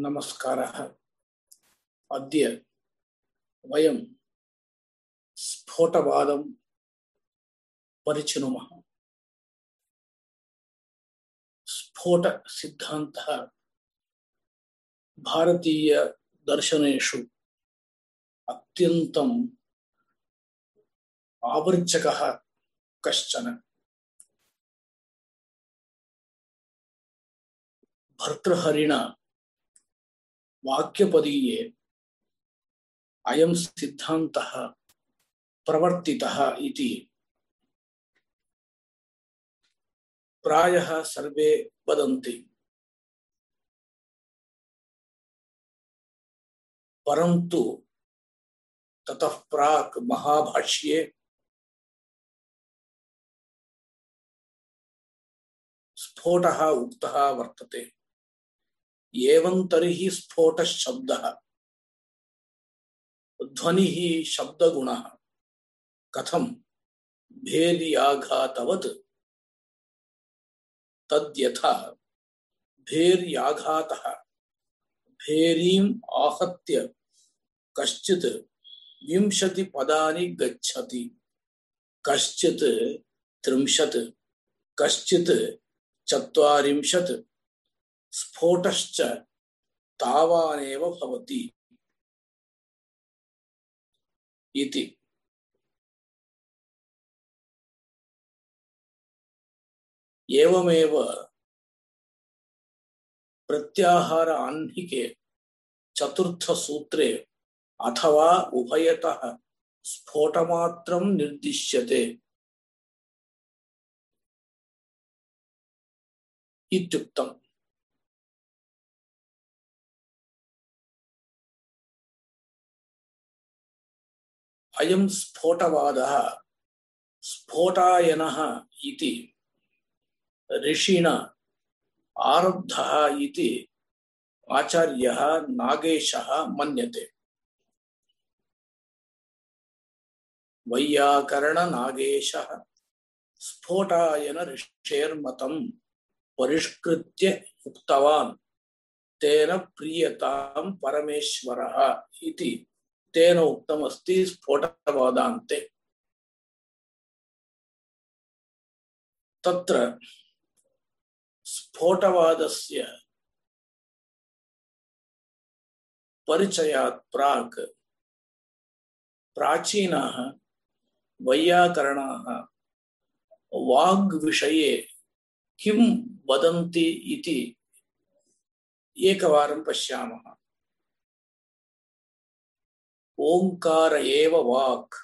नमस्कारः। अद्य वयं स्फोटवादं परिचिनुमः। स्फोटसिद्धान्तः भारतीयदर्शनेषु अत्यन्तम् आवर्जकः कश्चन। भर्तृहरिणा वाक्यपदीये अयं सिद्धान्तः प्रवर्तितः इति। प्रायः सर्वे वदन्ति। परन्तु ततः प्राक् महाभाष्ये स्फोटः उक्तः वर्तते। एवं तर्हि स्फोटशब्दः। ध्वनिः शब्दगुणः। कथं? भेर्याघातवत्। तद्यथा। भेर्याघातः। भेरीम् आहत्य कश्चित् विंशतिपदानि गच्छति। कश्चित् त्रिंशत्। कश्चित् चत्वारिंशत्। स्फोटश्च तावानेव भवति इति। एवमेव प्रत्याहार आह्निके चतुर्थ सूत्रे अथवा उभयतः स्फोटमात्रं निर्दिश्यते इत्युक्तम्। अयं स्फोटवादः। स्फोटायनः इति ऋषिणा आरब्धः इति आचार्यः नागेशः मन्यते। वैयाकरणनागेशः स्फोटायन ऋषेर्मतं परिष्कृत्य उक्तवान्। तेन प्रीयतां परमेश्वरः इति। तेन उक्तमस्ति स्फोटवादान्ते। तत्र स्फोटवादस्य परिचयात् प्राक् प्राचीनाः वैयाकरणाः वाग्विषये किं वदन्ति इति एकवारं पश्यामः। ओंकार एव वाक्।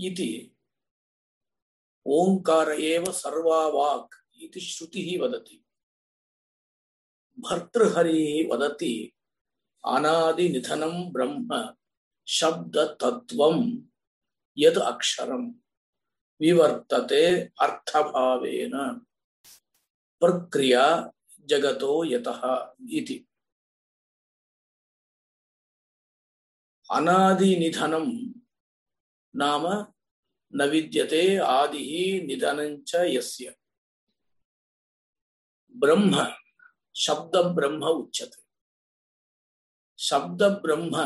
इति। ओंकार एव सर्वा वाक् इति श्रुतिः वदति। भर्तृहरिः वदति, अनादिनिधनं ब्रह्म शब्दतत्त्वं यद् अक्षरं विवर्तते अर्थभावेन। प्रक्रिया जगतो यतः इति। अनादिनिधनं नाम न विद्यते आदिः निधनञ्च यस्य। ब्रह्म शब्द ब्रह्म उच्यते। शब्द ब्रह्म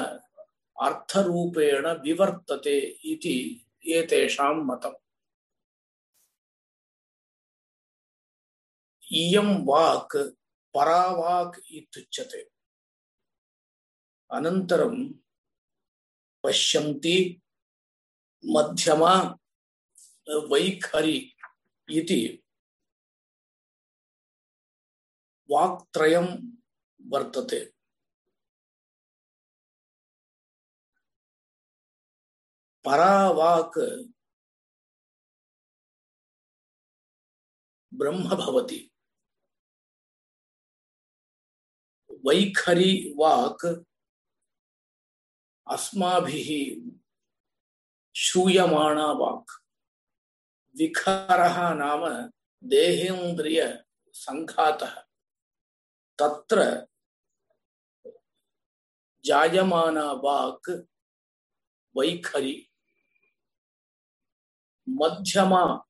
अर्थरूपेण विवर्तते इति एतेषां मतम् इयं वाक्, परावाक् इत्युच्यते। अनन्तरं पश्यन्ति मध्यमा वैखरी इति। वाक्त्रयं वर्तते। परावाक् ब्रह्म भवति। वैखरी वाक् अस्माभिः श्रूयमाणा वाक्। विकारः नाम देहेन्द्रिय सङ्घातः। तत्र जायमाना वाक् वैखरी, मध्यमा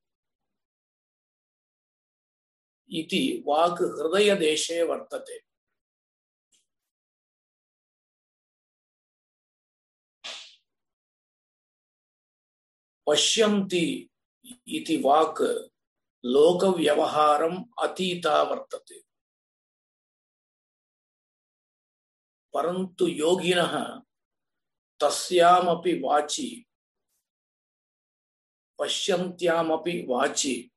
इति वाक् हृदयदेशे वर्तते। पश्यन्ति वाक् लोकव्यवहारम् अतीता वर्तते। परन्तु योगिनः तस्यामपि वाचि, पश्यन्त्यामपि वाचि,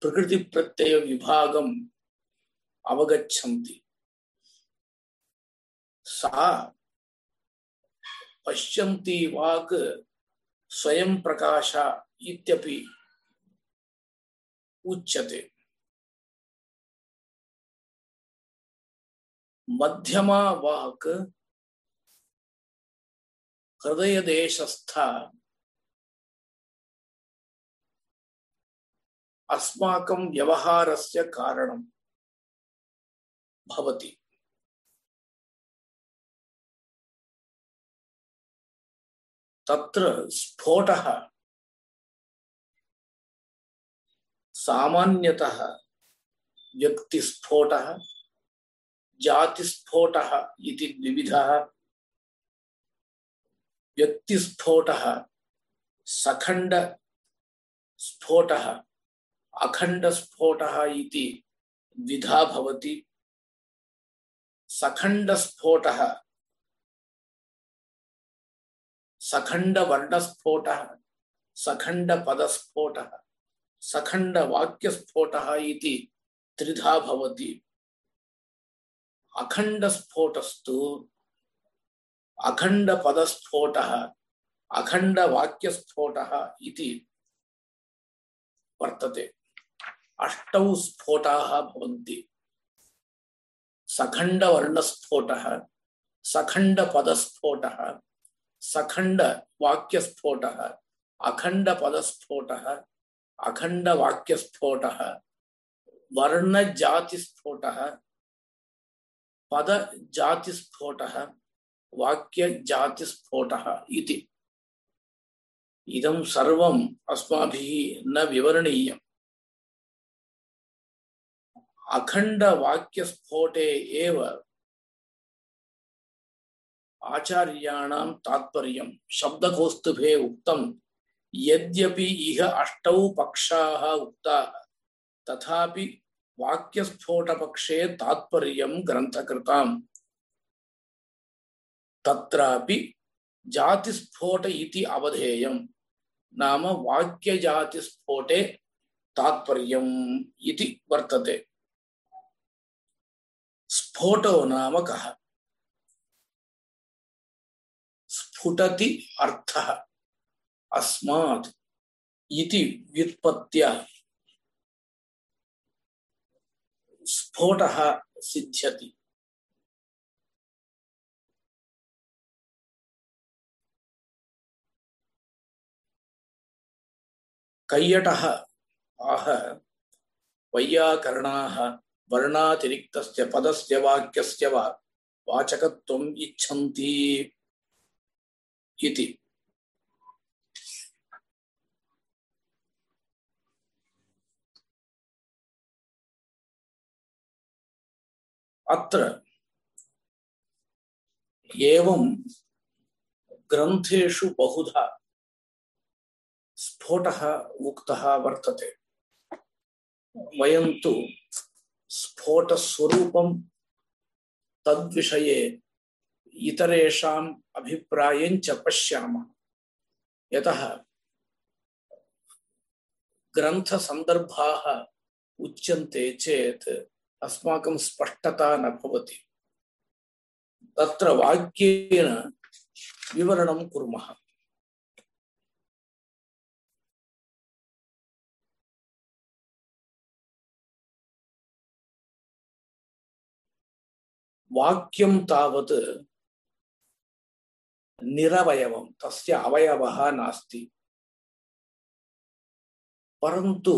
प्रकृतिप्रत्ययविभागम् अवगच्छन्ति। सा पश्यन्ति वाक् स्वयं प्रकाश इत्यपि उच्यते। मध्यमा वाक् हृदयदेशस्थ अस्माकं व्यवहारस्य कारणं भवति। तत्र स्फोटः। सामान्यतः व्यक्तिस्फोटः जातिस्फोटः इति द्विविधः। व्यक्तिस्फोटः सखण्डस्फोटः अखण्डस्फोटः इति द्विधा भवति। सखण्डस्फोटः सखण्डवर्णस्फोटः सखण्डपदस्फोटः सखण्डवाक्यस्फोटः इति त्रिधा भवति अखण्डस्फोटस्तु अखण्डपदस्फोटः अखण्डवाक्यस्फोटः इति वर्तते अष्टौ स्फोटाः भवन्ति सखण्डवर्णस्फोटः सखण्डपदस्फोटः सखंड वाक्य स्फोट अखंड पद स्फोट अखंड वाक्य वर्ण जाति पद जाति वाक्य जाति इति। इदं सर्वम् अस्माभिः न विवरणीयम्। अखण्डवाक्यस्फोटे एव आचार्याणां तात्पर्यं शब्दकौस्तुभे उक्तं, यद्यपि इह अष्टौ पक्षाः उक्ताः, तथापि वाक्यस्फोटपक्षे तात्पर्यं ग्रन्थकृताम्। तत्रापि जातिस्फोट इति अवधेयं, नाम वाक्यजातिस्फोटे तात्पर्यम् इति वर्तते। स्फोटो नाम कः? स्फुटति अर्थः। अस्मात् इति व्युत्पत्त्या स्फोटः सिद्ध्यति। कैयटः आह, वैयाकरणाः, वर्णातिरिक्तस्य पदस्य वाक्यस्य वा वाचकत्वम् इच्छन्ति। इति अत्र एवं ग्रन्थेषु बहुधा स्फोटः उक्तः वर्तते। वयं तु स्फोटस्वरूपं तद्विषये इतरेषाम् अभिप्रायं च पश्यामः। यतः ग्रन्थसन्दर्भाः उच्यन्ते चेत् अस्माकं स्पष्टता न भवति। तत्र वाक्येन विवरणं कुर्मः। वाक्यं तावत् निरवयवं, तस्य अवयवः नास्ति। परन्तु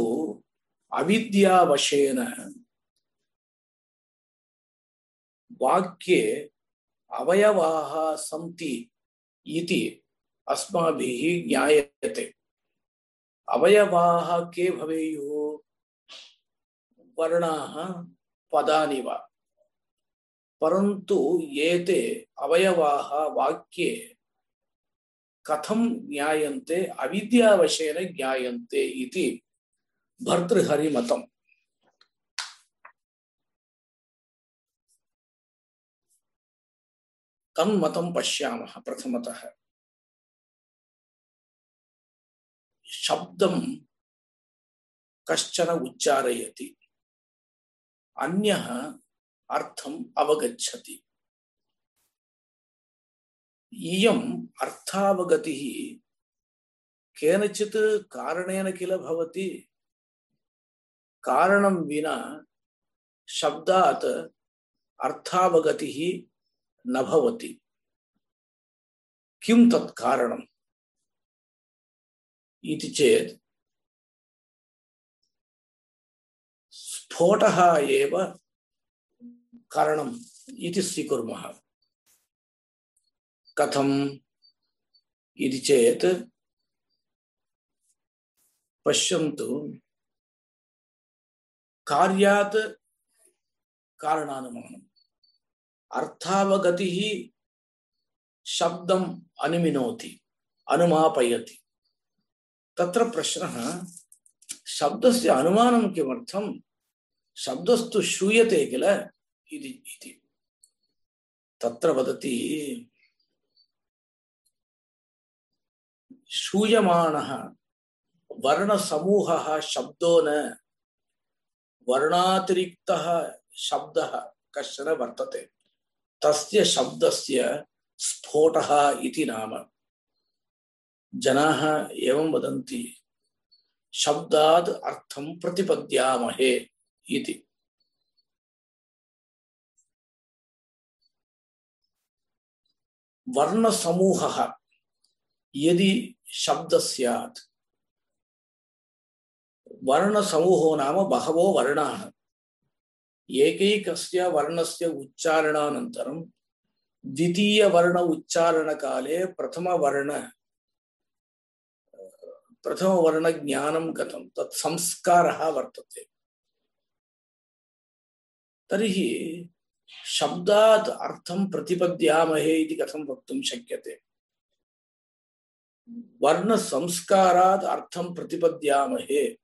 अविद्यावशेन वाक्ये अवयवाः सन्ति इति अस्माभिः ज्ञायते। अवयवाः के भवेयुः? वर्णाः, पदानि वा? परन्तु एते अवयवाः वाक्ये कथं ज्ञायन्ते, अविद्यावशेन ज्ञायन्ते इति भर्तृहरिमतम्। तन्मतं पश्यामः प्रथमतः। शब्दं कश्चन उच्चारयति। अन्यः अर्थम् अवगच्छति। इयम् अर्थावगतिः केनचित् कारणेन किल भवति? कारणं विना शब्दात् अर्थावगतिः न भवति। किं तत् कारणम्? इति चेत् स्फोटः एव कारणम् इति कथम् इति चेत् पश्यन्तु कार्यात् कारणानुमानम्। अर्थावगतिः शब्दम् अनुमिनोति, अनुमापयति। तत्र प्रश्नः, शब्दस्य अनुमानं शब्दस्तु श्रूयते किल? इति इति। तत्र वदति श्रूयमाणः वर्णसमूहः शब्दो न, वर्णातिरिक्तः शब्दः कश्चन वर्तते। तस्य शब्दस्य स्फोटः इति नाम। जनाः एवं वदन्ति शब्दात् अर्थं प्रतिपद्यामहे इति। वर्णसमूहः, यदि शब्द स्यात्। वर्णसमूहो नाम बहवो वर्ण। एक वर्ण वर्णाः वर्णस्य उच्चारणानन्तरं द्वितीयवर्ण उच्चारणकाले प्रथमवर्ण, प्रथमवर्णज्ञानं गतं तत् संस्कारः वर्तते। तर्हि शब्दात् अर्थं प्रतिपद्यामहे इति कथं वक्तुं शक्यते? वर्णसंस्कारात् अर्थं प्रतिपद्यामहे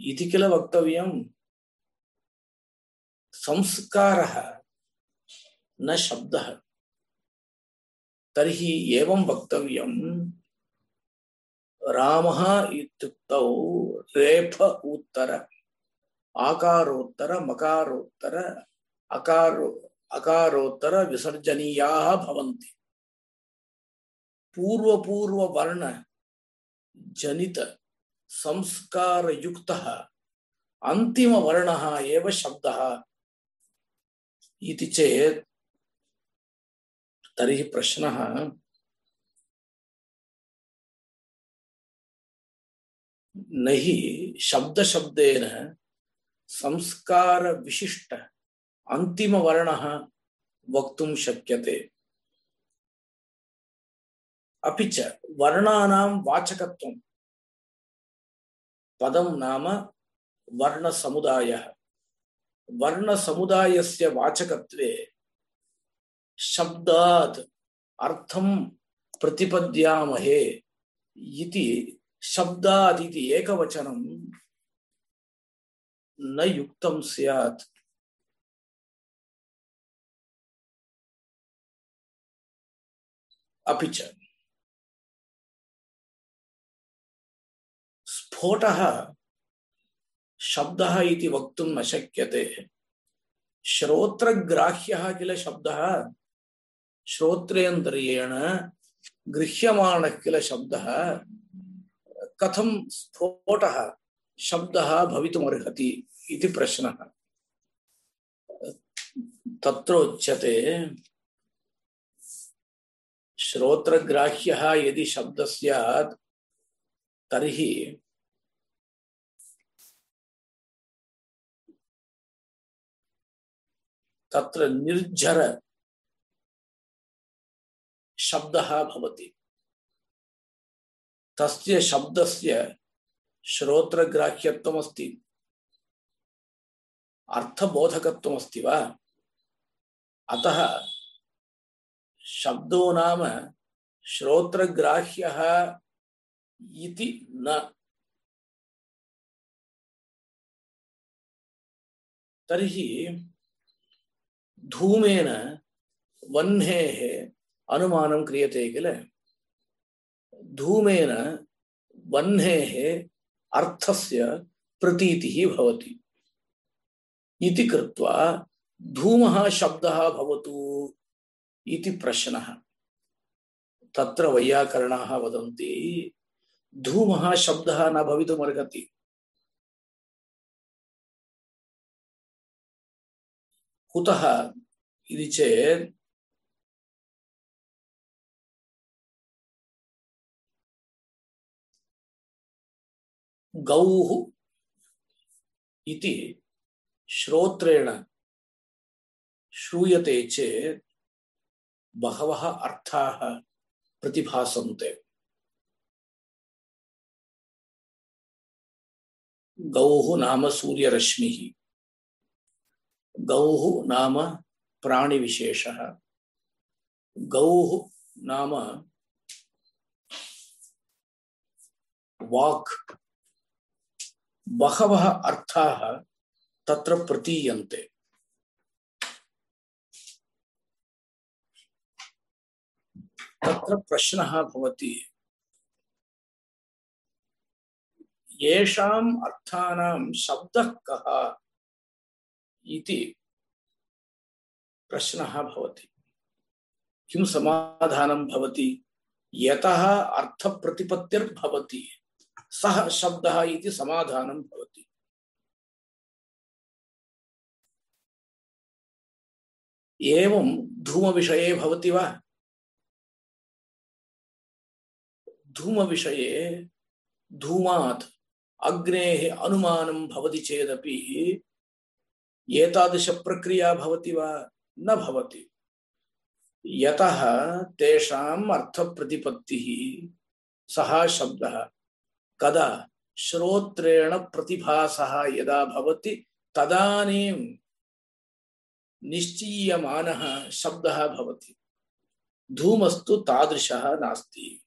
इति किल वक्तव्यं? संस्कारः न शब्दः। तर्हि एवं वक्तव्यं, रामः इत्युक्तौ रेफ उत्तर, आकारोत्तर, मकारोत्तर अकारो, अकारोत्तर विसर्जनीयाः भवन्ति। पूर्व वर्ण जनित संस्कार युक्तः अंतिम वर्णः एव शब्दः इति चेत् तर्हि प्रश्नः न हि शब्दशब्देन संस्कार विशिष्ट अंतिम वर्ण वक्तुं शक्यते। अपि च वर्णानां वाचकत्वं। पदं नाम वर्णसमुदायः। वर्णसमुदायस्य वाचकत्वे शब्दात् अर्थं प्रतिपद्यामहे इति शब्दात् एकवचनं न युक्तं स्यात्। अपि स्फोटः शब्दः वक्तुं न शक्यते श्रोत्रग्राह्यः किल शब्दः श्रोत्रेन्द्रियेण गृह्यमाणः किल शब्दः कथं स्फोटः शब्दः भवितुमर्हति प्रश्नः तत्रोच्यते श्रोत्रग्राह्यः यदि शब्दः स्यात् तर्हि तत्र निर्झर शब्दः भवति। तस्य शब्दस्य श्रोत्रग्राह्यत्वमस्ति। अर्थबोधकत्वमस्ति वा? अतः शब्दो नाम श्रोत्रग्राह्यः इति न। तर्हि धूमेन वह्नेः अनुमानं क्रियते किल? धूमेन वह्नेः अर्थस्य प्रतीतिः भवति। इति कृत्वा धूमः शब्दः भवतु। इति प्रश्नः। तत्र वैयाकरणाः वदन्ति। धूमः शब्दः न भवितुमर्हति कुतः? इति चेत् गौः इति श्रोत्रेण श्रूयते चेत् बहवः अर्थाः प्रतिभासन्ते। गौः नाम सूर्यरश्मिः। गौः नाम प्राणिविशेषः। गौः नाम वाक्। बहवः अर्थाः तत्र प्रतीयन्ते। तत्र प्रश्नः भवति। येषाम् अर्थानां शब्दः कः इति प्रश्नः भवति। किं समाधानं भवति? यतः अर्थप्रतिपत्तिर्भवति। सः शब्दः इति समाधानं भवति। एवं धूमविषये भवति वा? धूमविषये धूमात् अग्नेः अनुमानं भवति चेदपि एतादृशप्रक्रिया भवति वा न भवति। यतः तेषाम् अर्थप्रतिपत्तिः सः शब्दः कदा श्रोत्रेण प्रतिभासः यदा भवति तदानीं निश्चीयमानः शब्दः भवति। धूमस्तु तादृशः नास्ति।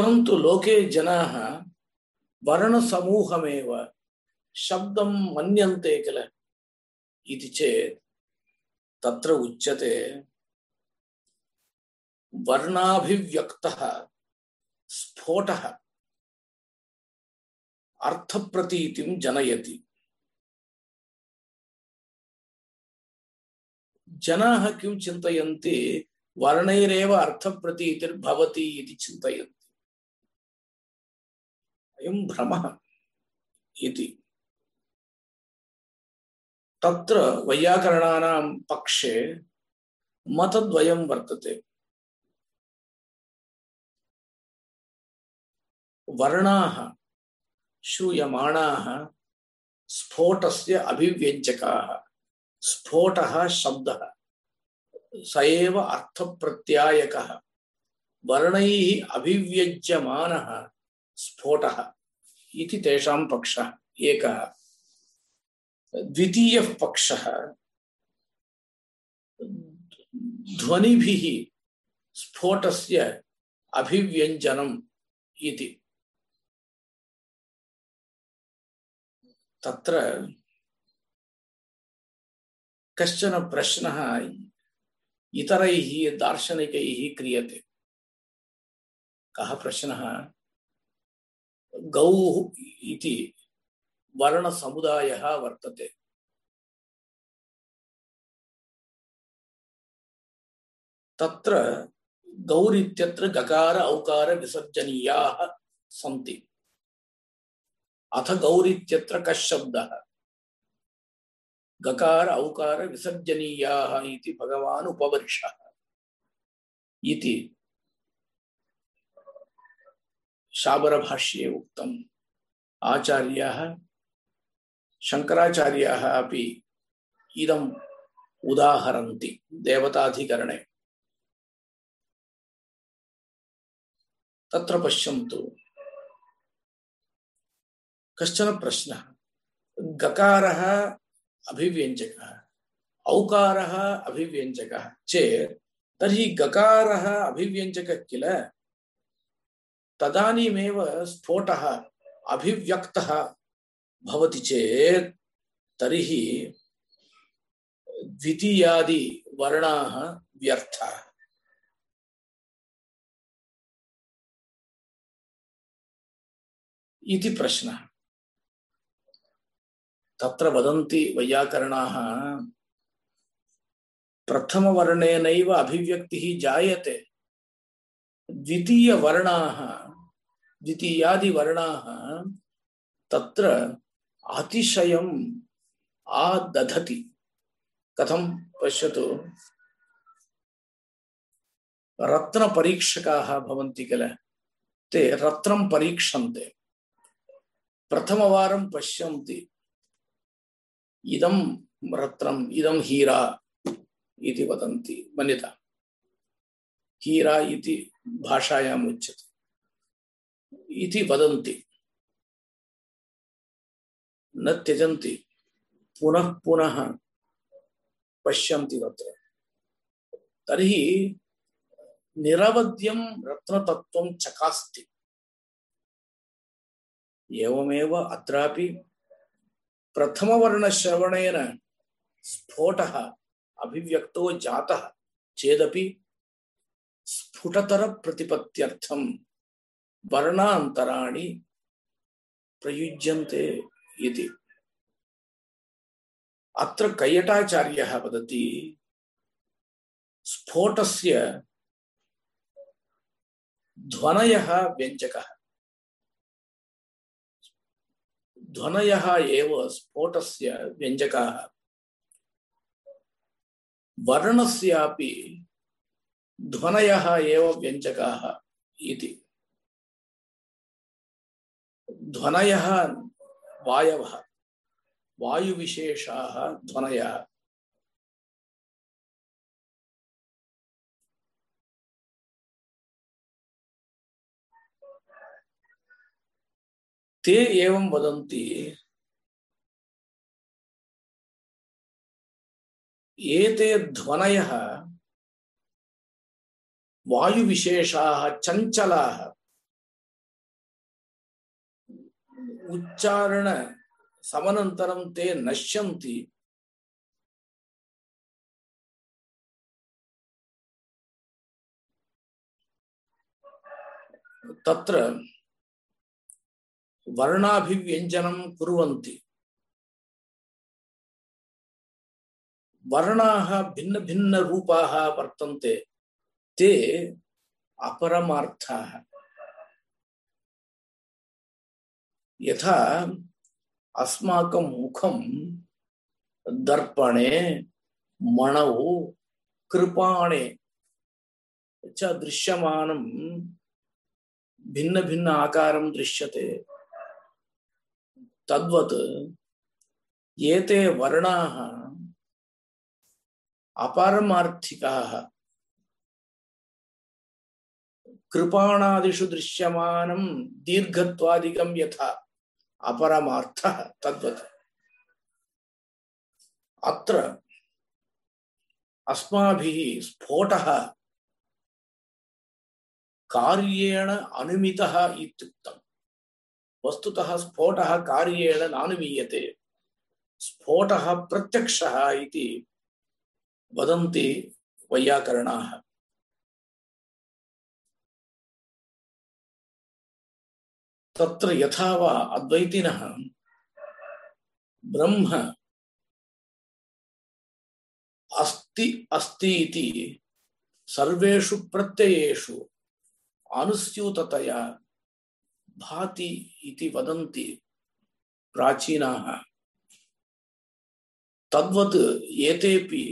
परन्तु लोके जनाः वर्णसमूहमेव शब्दं मन्यन्ते किल? इति चेत् तत्र उच्यते वर्णाभिव्यक्तः स्फोटः अर्थप्रतीतिं जनयति। जनाः किं चिन्तयन्ति? वर्णैरेव अर्थप्रतीतिर्भवति इति चिन्तयन्ति। अयं भ्रमः इति। तत्र वैयाकरणानां पक्षे मतद्वयं वर्तते। वर्णाः, श्रूयमाणाः, स्फोटस्य अभिव्यञ्जकाः, स्फोटः शब्दः, स एव अर्थप्रत्यायकः। वर्णैः अभिव्यज्यमानः स्फोटः इति तेषां पक्षः। एकः द्वितीयः पक्षः। ध्वनिभिः स्फोटस्य अभिव्यञ्जनम् इति। तत्र कश्चन प्रश्नः इतरैः दार्शनिकैः क्रियते। कः प्रश्नः? गौः इति वर्णसमुदायः वर्तते। तत्र गौरित्यत्र गकार औकार विसर्जनीयाः सन्ति। अथ गौरित्यत्र कः शब्दः? गकार औकार विसर्जनीयाः इति भगवान् उपवर्षः। इति शाबरभाष्ये उक्तम्। आचार्याः शङ्कराचार्याः अपि इदम् उदाहरन्ति देवताधिकरणे। तत्र पश्यन्तु। कश्चन प्रश्नः। गकारः अभिव्यञ्जकः, औकारः अभिव्यञ्जकः। चेत् तर्हि गकारः अभिव्यञ्जकः किल? तदानीमेव स्फोटः, अभिव्यक्तः भवति चेत्, तर्हि द्वितीयादिवर्णाः व्यर्थाः। इति प्रश्नः। तत्र वदन्ति वैयाकरणाः, प्रथमवर्णेनैव अभिव्यक्तिः जायते। द्वितीयवर्णाः, द्वितीयादिवर्णाः तत्र अतिशयम् आदधति। कथं पश्यतु? रत्नपरीक्षकाः भवन्ति किल? ते रत्नं परीक्षन्ते। प्रथमवारं पश्यन्ति, इदं रत्नम् इदं हीरा इति वदन्ति मन्यता हीरा इति भाषायाम् उच्यते। इति वदन्ति। न त्यजन्ति। पुनः पुनः पश्यन्ति तत्र तर्हि निरवध्यं रत्नतत्त्वं चकास्ति। एवमेव अत्रापि प्रथमवर्णश्रवणेन स्फोटः अभिव्यक्तो जातः, चेदपि स्फुटतरप्रतिपत्त्यर्थं वर्णान्तराणि प्रयुज्यन्ते इति। अत्र कैयटाचार्यः वदति, स्फोटस्य ध्वनयः व्यञ्जकः। ध्वनयः एव स्फोटस्य व्यञ्जकाः। वर्णस्यापि ध्वनयः एव व्यञ्जकाः ध्वनयः वायवः। वायुविशेषाः ध्वनयः। ते एवं वदन्ति एते ध्वनयः वायुविशेषाः चञ्चलाः। उच्चारण समनन्तरं ते नश्यन्ति। तत्र वर्णाभिव्यञ्जनं कुर्वन्ति। वर्णाः भिन्नभिन्नरूपाः वर्तन्ते। ते अपरमार्थाः। यथा अस्माकं मुखं दर्पणे, मणौ, कृपाणे च दृश्यमानं भिन्न आकारं दृश्यते। तद्वत् एते वर्णाः अपारमार्थिकाः। कृपाणादिषु दृश्यमानं दीर्घत्वादिकं यथा। अपरमार्थः, तद्वत्। अत्र अस्माभिः स्फोटः कार्येण अनुमितः इत्युक्तम्। वस्तुतः स्फोटः कार्येण नानुमीयते। स्फोटः प्रत्यक्षः इति वदन्ति वैयाकरणाः। तत्र यथा वा अद्वैतिनः ब्रह्म अस्ति अस्ति इति सर्वेषु प्रत्ययेषु अनुस्यूततया भाति इति वदन्ति प्राचीनाः। तद्वत् एतेपि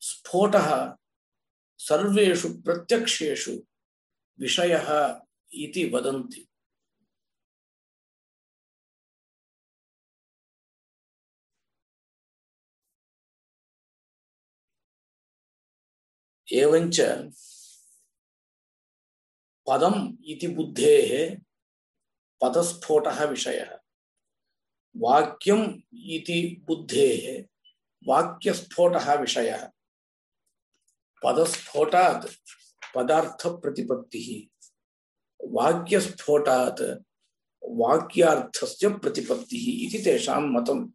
स्फोटः सर्वेषु प्रत्यक्षेषु विषयः इति वदन्ति। एवञ्च पदम इति बुद्धेः पदस्फोटः विषयः। वाक्यम् इति बुद्धेः वाक्यस्फोटः विषयः। पदस्फोटात् पदार्थप्रतिपत्तिः। वाक्यस्फोटात् वाक्यार्थस्य प्रतिपत्तिः इति तेषां मतम्।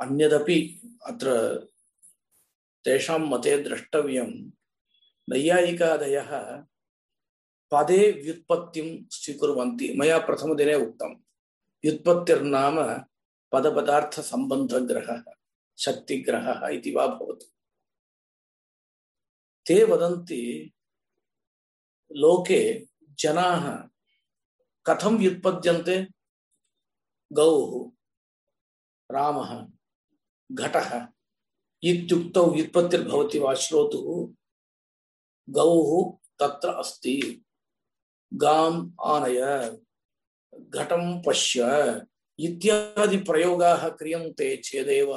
अन्यदपि अत्र तेषां मते द्रष्टव्यं नैयायिकादयः पदे व्युत्पत्तिं स्वीकुर्वन्ति। मया प्रथमदिने उक्तं, व्युत्पत्तिर्नाम पदपदार्थसम्बन्धग्रहः, शक्तिग्रहः इति वा भवतु। ते वदन्ति, लोके जनाः, कथं व्युत्पद्यन्ते? गौः, रामः, घटः इत्युक्तौ व्युत्पत्तिर्भवति वा श्रोतुः गौः तत्र अस्ति। गाम् आनय, घटं पश्य, इत्यादि प्रयोगाः क्रियन्ते, चेदेव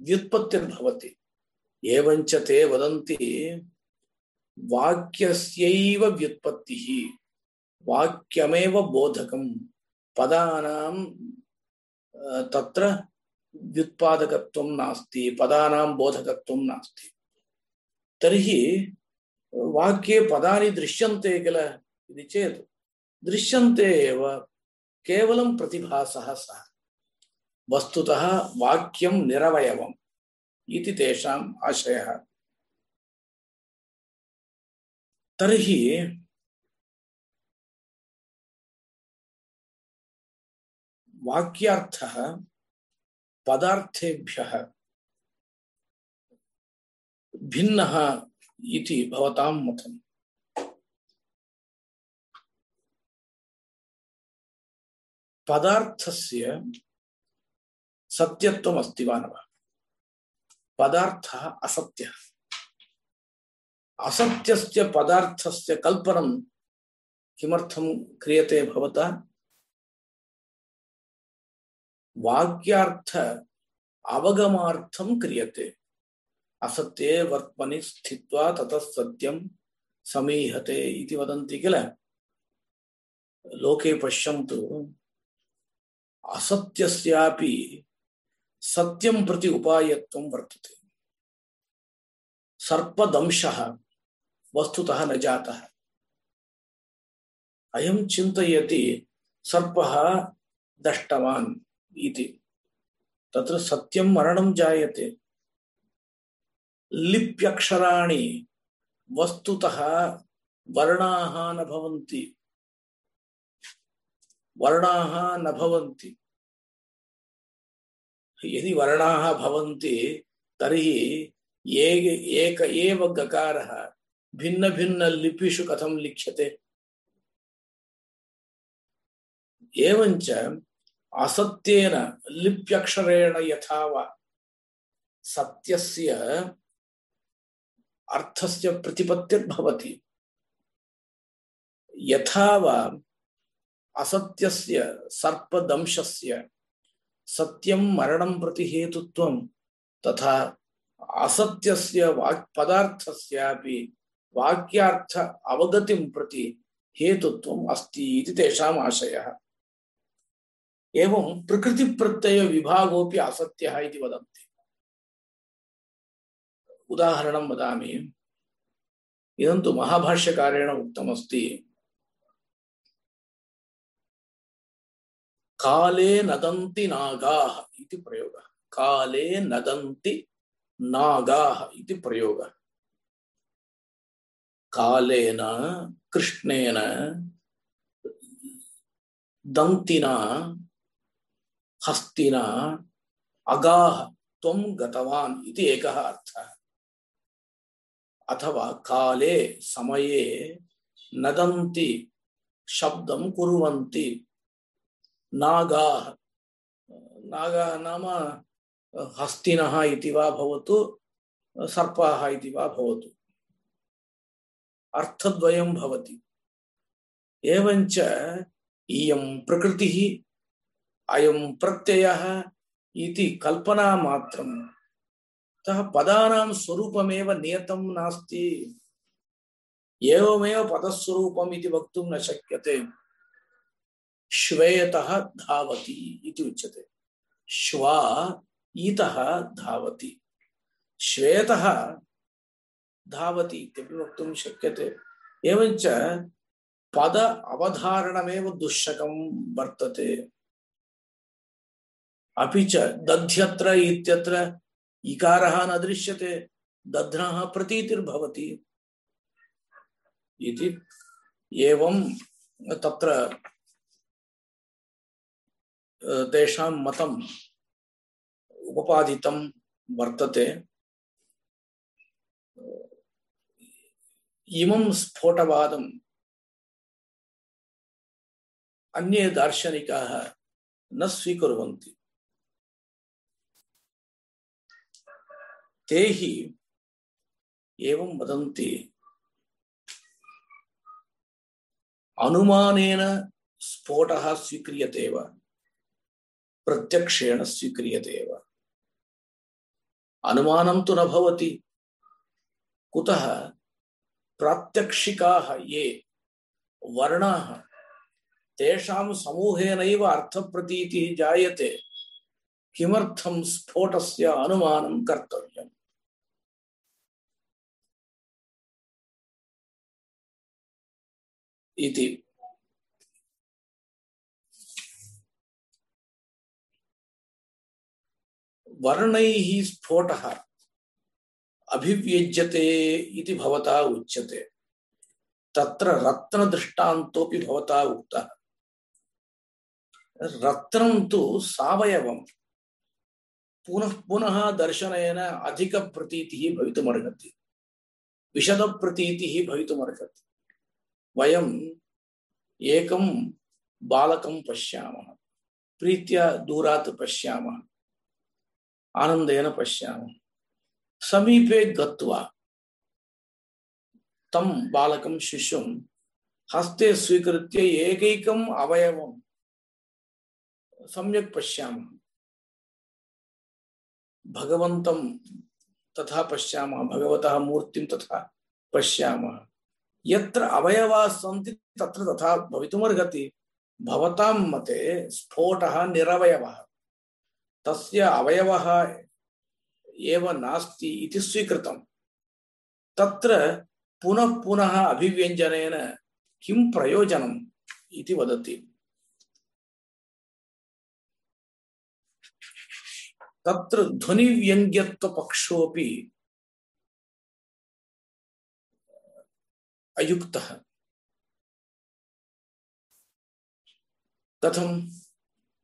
व्युत्पत्तिर्भवति। एवञ्च ते वदन्ति वाक्यस्यैव व्युत्पत्तिः। वाक्यमेव बोधकं पदानां तत्र व्युत्पादकत्वं नास्ति, पदानां बोधकत्वं नास्ति। तर्हि, वाक्ये पदानि दृश्यन्ते किल इति चेत्, दृश्यन्ते एव केवलं प्रतिभासः सः। वस्तुतः वाक्यं निरवयवम् इति तेषाम् आशयः। तर्हि वाक्यार्थः पदार्थेभ्यः भिन्नः इति भवतां मतम् पदार्थस्य सत्यत्वम् अस्ति वा न वा? पदार्थः असत्यः। असत्यस्य पदार्थस्य कल्पनं किमर्थं क्रियते भवता? वाक्यार्थ अवगमार्थं क्रियते। असत्ये वर्त्मनि स्थित्वा ततः सत्यं समीहते इति वदन्ति किल? लोके पश्यन्तु, असत्यस्यापि सत्यं प्रति उपायत्वं वर्तते। सर्पदंशः वस्तुतः न जाता। अयं चिन्तयति सर्पः दष्टवान् इति। तत्र सत्यं मरणं जायते। लिप्यक्षराणि वस्तुतः वर्णाः न भवन्ति। वर्णाः न भवन्ति। यदि वर्णाः भवन्ति, तर्हि एक एक एव गकारः। भिन्न भिन्न लिपिषु कथं लिख्यते? एवञ्च असत्येन लिप्यक्षरेण यथा वा सत्यस्य अर्थस्य प्रतिपत्तिर्भवति। यथा वा असत्यस्य सर्पदंशस्य सत्यं मरणं प्रति हेतुत्वं तथा असत्यस्य वाक् पदार्थस्यापि वाक्यार्थ अवगतिं प्रति हेतुत्वम् अस्ति इति तेषाम् आशयः। एवं प्रकृतिप्रत्ययविभागोऽपि असत्यः इति वदन्ति। उदाहरणं वदामि। इदं तु महाभाष्यकारेण उक्तमस्ति। काले नदन्ति नागाः इति प्रयोगः। काले नदन्ति नागाः इति प्रयोगः। कालेन, कृष्णेन दन्तिना हस्तिना अगाः त्वं गतवान् इति एकः अर्थः। अथवा काले, समये, नदन्ति, शब्दं कुर्वन्ति, नागाः नागाः, नाम, हस्तिनः इति वा भवतु, सर्पाः इति वा भवतु। अर्थद्वयं भवति। एवञ्च इयं प्रकृतिः, अयं प्रत्ययः इति कल्पनामात्रम् अतः पदानां स्वरूपमेव नियतं नास्ति। एवमेव पदस्वरूपम् इति वक्तुं न शक्यते। श्वेतः धावति इति उच्यते। श्वा इतः धावति। श्वेतः धावति वक्तुं शक्यते। एवञ्च पद अवधारणमेव दुःशकं वर्तते। अपि च दध्यत्र इत्यत्र इकारः न दृश्यते, दध्नः प्रतीतिर्भवति। इति एवं तत्र तेषां वर्तते। इमं स्फोटवादम् अन्ये दार्शनिकाः न स्वीकुर्वन्ति। ते हि एवं वदन्ति, अनुमानेन स्फोटः स्वीक्रियते वा? प्रत्यक्षेण स्वीक्रियते वा? अनुमानं तु न भवति। कुतः? प्रात्यक्षिकाः ये वर्णाः। तेषां समूहेनैव अर्थप्रतीतिः जायते। किमर्थं स्फोटस्य अनुमानं कर्तव्यम्? इति। वर्णैः स्फोटः। अभिव्यज्यते इति भवता उच्यते। तत्र रत्नदृष्टान्तोऽपि भवता उक्तः। रत्नं तु सावयवं। पुनः पुनः दर्शनेन अधिकप्रतीतिः भवितुमर्हति। विशदप्रतीतिः भवितुमर्हति। वयम् एकं बालकं पश्यामः, प्रीत्या दूरात् पश्यामः आनंदेन पश्यामः। समीपे गत्वा तम बालकं शिशुं हस्ते स्वीकृत्य एकैकम् अवयवं सम्यक् पश्यामः। भगवन्तं तथा पश्यामः, भगवतः मूर्तिं तथा पश्यामः। यत्र अवयवाः सन्ति तत्र तथा भवितुमर्हति। भवतां मते स्फोटः निरवयवः। तस्य अवयवः एव नास्ति इति स्वीकृतं तत्र पुनः पुनः अभिव्यञ्जनेन किं प्रयोजनम् इति वदति। तत्र ध्वनिव्यङ्ग्यत्वपक्षोऽपि अयुक्तः। कथं?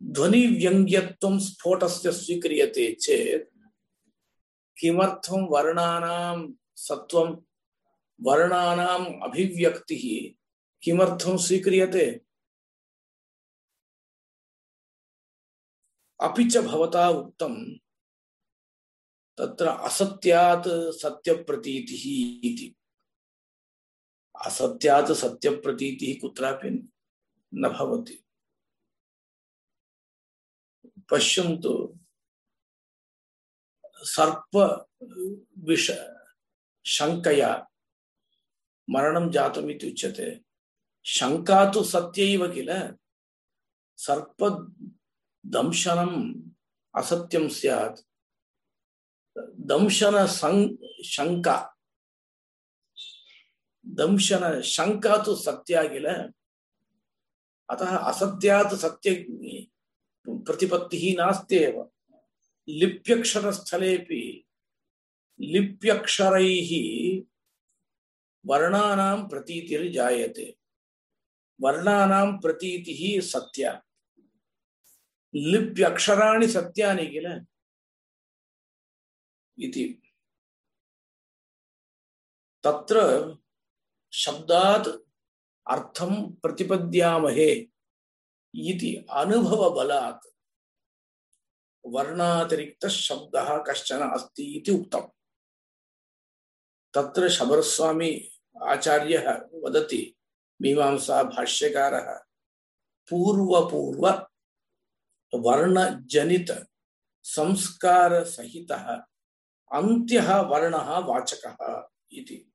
ध्वनि व्यंग्यत्वं स्फोटस्य स्वीक्रियते चेत् किमर्थं वर्णानां सत्वं वर्णानाम् अभिव्यक्तिः? किमर्थं स्वीक्रियते? अपि च भवता उक्तं, तत्र असत्यात् सत्यप्रतीतिः इति। असत्यात् सत्यप्रतीतिः कुत्रापि न भवति। पश्यन्तु सर्प विष शङ्कया मरणं जातमिति उच्यते। शङ्का तु सत्यैव किल? सर्पदंशनम् असत्यं स्यात्। दंशन शङ्का दंशन शङ्का तु सत्या किल? अतः असत्यात् सत्य, प्रतिपत्तिः नास्त्येव। लिप्यक्षरस्थलेपि लिप्यक्षरैः वर्णानां प्रतीतिर्जायते। वर्णानां प्रतीतिः सत्या। लिप्यक्षराणि सत्यानि किल? इति। तत्र शब्दात् प्रतिपद्यामहे इति अनुभवबलात् वर्णातिरिक्त शब्दः कश्चन अस्ति इति उक्तम्। तत्र शबरस्वामी आचार्यः वदति, मीमांसा भाष्यकारः, पूर्वपूर्व वर्णजनित संस्कार सहितः अन्त्यः वर्णः वाचकः इति।